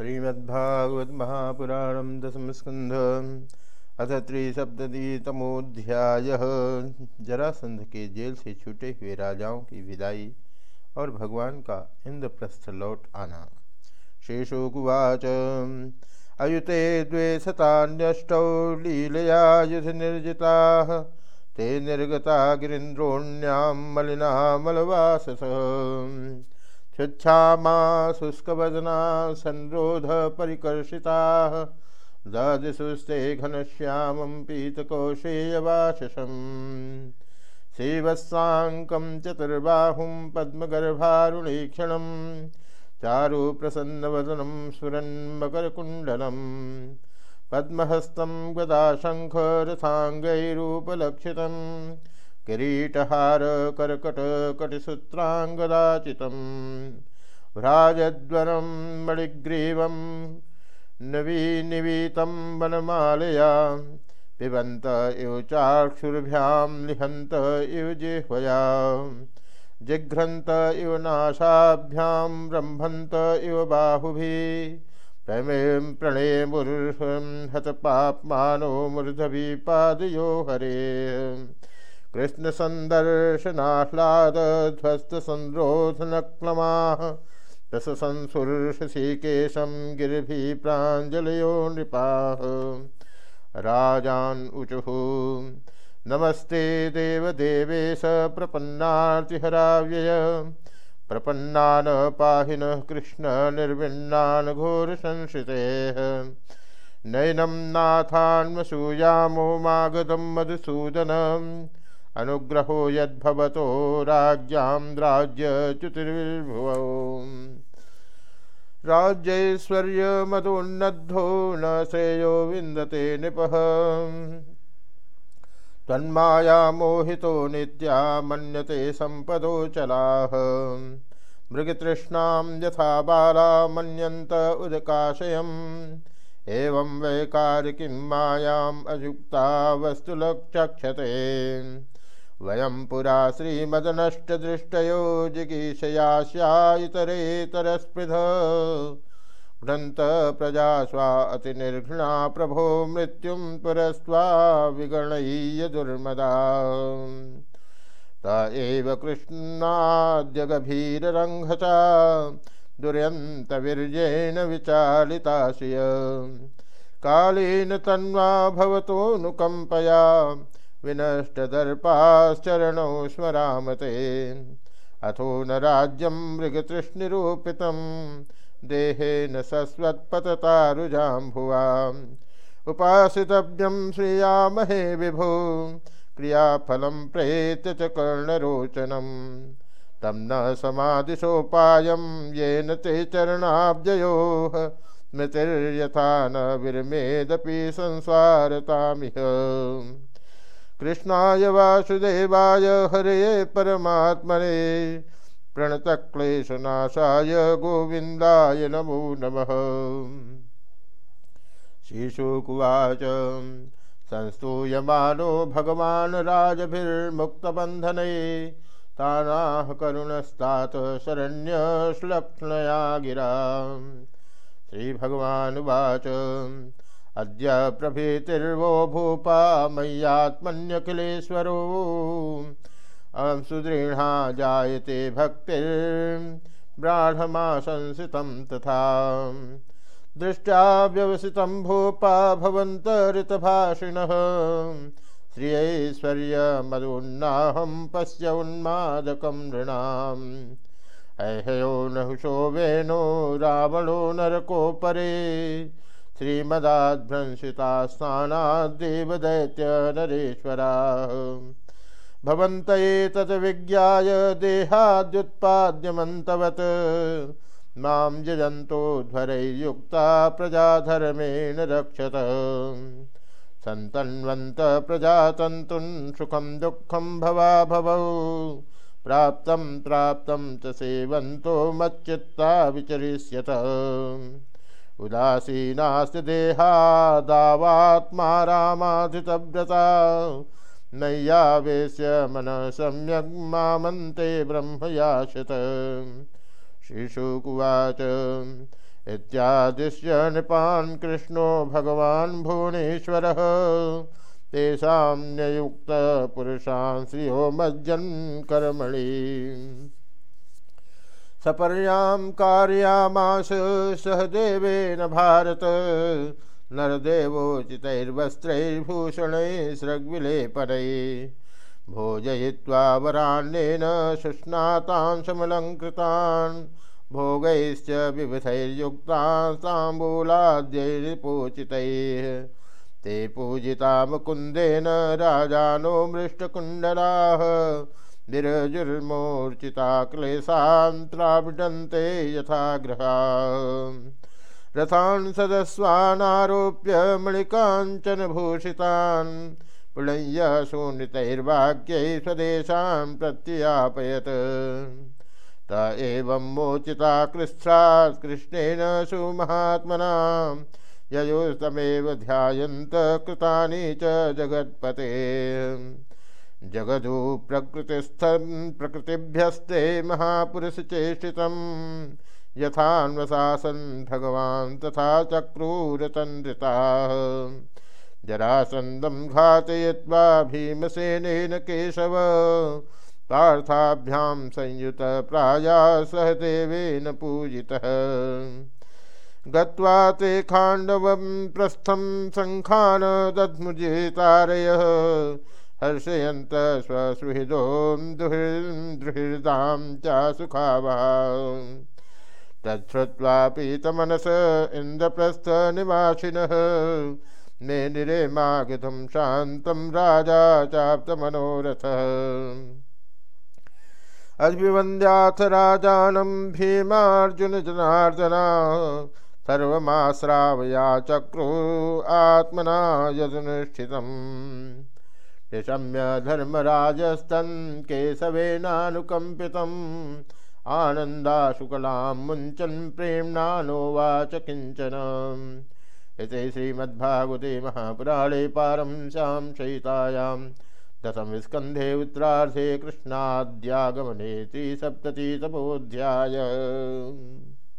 श्रीमद्भागवत महापुराण दसम स्कंध अथ त्रिसप्ततितमोध्याय जरासंध के जेल से छूटे हुए राजाओं की विदाई और भगवान का इंद्रप्रस्थ लौट आना। शेषोकुवाच, अयुते द्वे शतान्यष्टौ लीलया युध निर्जिता। ते निर्गता गिरीन्द्रोण्यां मलिना मलवासस। शुच्छामा शुष्कवदना संरोध परिकर्षिता दादिशुस्ते घनश्यामं पीतकोशेयवाशसम् श्रीवत्साङ्कं चतुर्बाहुं पद्मगर्भारुणीक्षणं चारुप्रसन्नवदनं स्फुरन्मकरकुण्डलम् पद्महस्तं गदाशङ्खरथाङ्गैरूपलक्षितं किरीटहार कर्कटकटिसूत्राङ्गदाचितं भ्राजद्वरं मणिग्रीवं नवीनिवीतं वनमालया। पिबन्त इव चाक्षुर्भ्यां लिहन्त इव जिह्वया। जिघ्रन्त इव नाशाभ्यां रम्भन्त इव बाहुभिः। प्रमें प्रणेमुर्हं हतपाप्मानो मूर्धभिपादयो हरे कृष्णसन्दर्शनाह्लादध्वस्तसंरोधनक्लमाः रससंसुर्षिकेशं गिरिभिः प्राञ्जलयो नृपाः राजान् ऊचुः नमस्ते देवदेवेश प्रपन्नार्तिहराव्यय। प्रपन्नान् पाहिनः कृष्ण निर्विण्णान् घोरसंश्रितेः। नैनं नाथान्वसूयामो मागधं मधुसूदनम् अनुग्रहो यद्भवतो राज्यां राज्यच्युतिर्भुवौ राज्यैश्वर्यमदोन्नद्धो न श्रेयो विन्दते नृपः। तन्माया मोहितो नित्या मन्यते सम्पदोचलाः मृगतृष्णां यथा बाला मन्यन्त उदकाशयम्। एवं वैकारिकीं मायाम् अयुक्ता वस्तुलक्षक्षते। वयं पुरा श्रीमदनष्टदृष्टयो जिगीषयास्यायितरेतरस्पृध भ्रन्त प्रजा स्वा अतिनिर्घृणा प्रभो मृत्युं पुरस्त्वा विगणय्य दुर्मदा। त एव कृष्णाद्यगभीररङ्घचा दुर्यन्तवीर्येण विचालिताश्रिय। कालेन तन्वा भवतोऽनुकम्पया विनष्टदर्पाश्चरणौ स्मराम ते अथो न राज्यं मृगतृष्णिरूपितं, देहेन सस्वत्पततारुजाम्भुवा। उपासितव्यं श्रियामहे विभो, क्रियाफलं प्रेत्य च कर्णरोचनं। तं न समादिशोपायं येन ते चरणाब्जयोः। स्मृतिर्यथा न विरमेदपि संसारतामिह। कृष्णाय वासुदेवाय हरे परमात्मने प्रणतक्लेशनाशाय गोविन्दाय नमो नमः। शिशुकुवाच संस्तूयमानो भगवान् राजभिर्मुक्तबन्धने तानाः करुणस्तात शरण्यश्लक्ष्णया गिरा श्रीभगवानुवाच। अद्य प्रभृतिर्वो भूपा मय्यात्मन्यखिलेश्वरो सुदृढ़ा जायते भक्तिर्ब्राह्माशंसितं तथा। दृष्ट्या व्यवसितं भूपा भवन्तरितभाषिणः। श्रियैश्वर्यमदुन्नाहं पश्य उन्मादकं नृणाम्। ऐहयो नहुषो वेनो रावणो नरको परे श्रीमदाभ्रंसिता स्नानाद्देवदैत्य नरेश्वरा। भवन्त एतत् विज्ञाय देहाद्युत्पाद्यमन्तवत्। माँ यजन्तोध्वरैर्युक्ता प्रजाधर्मेण रक्षत सन्तन्वन्त प्रजातन्तुन् सुखं दुःखं भवा भवौ प्राप्तं प्राप्तं च सेवन्तो मच्चित्ता विचरिष्यत। उदासीनास्त देहादावात्मा रामाधितव्रता नय्यावेश्य मन सम्यक् मामन्ते ब्रह्मयाशत शिशुकुवाच इत्यादिश्य नृपान् कृष्णो भगवान् भुवनेश्वरः। तेषां न्ययुक्तपुरुषान् श्रियो मज्जन् कर्मणि। सपर्यां कार्यामास सह देवेन भारत नरदेवोचितैर्वस्त्रैर्भूषणैः सृग्विलेपनैः भोजयित्वा वरान्नेन शुष्णातान् समलङ्कृतान्। भोगैश्च विविधैर्युक्तान् ते पूजिता मुकुन्देन राजानो मृष्टकुण्डलाः। विरजुर्मूर्चिता क्लेशान्त्राविडन्ते यथा गृहा रथान् सदस्वानारोप्य मणिकाञ्चनभूषितान् पुणय्य शून्यतैर्वाक्यै स्वदेशान् प्रत्यापयत्। त एवं मोचिता कृष्णा कृष्णेन सुमहात्मना। ययोस्तमेव ध्यायन्त कृतानि च जगत्पते। जगदु प्रकृतिस्थं प्रकृतिभ्यस्ते महापुरुषचेष्टितं यथान्वशासन् भगवान् तथा चक्रूरतन्द्रिताः जरासन्दं घातयित्वा भीमसेनेन केशव, पार्थाभ्यां संयुतप्राया सह देवेन पूजितः। गत्वा ते खाण्डवं प्रस्थं शङ्खान् दध्मुजेतारयः हर्षयन्त स्वसुहृदो दुहृदां च सुखावः। तच्छ्रुत्वा पीतमनस इन्द्रप्रस्थनिवासिनः मे निरे मागधुं शान्तं राजा चाप्तमनोरथः। अभिवन्द्याथ राजानं भीमार्जुनजनार्दना सर्वमाश्रावया चक्रु आत्मना यदनुष्ठितम् निशम्य धर्मराजस्तन् केशवेनानुकम्पितम् आनन्दाशुकलां मुञ्चन् प्रेम्णानोवाच किंचन। इति श्रीमद्भागवते महापुराणे पारंस्यां शयितायां दशमस्कन्धे उत्तरार्धे कृष्णाद्यागमने त्रिसप्ततितमोऽध्याय।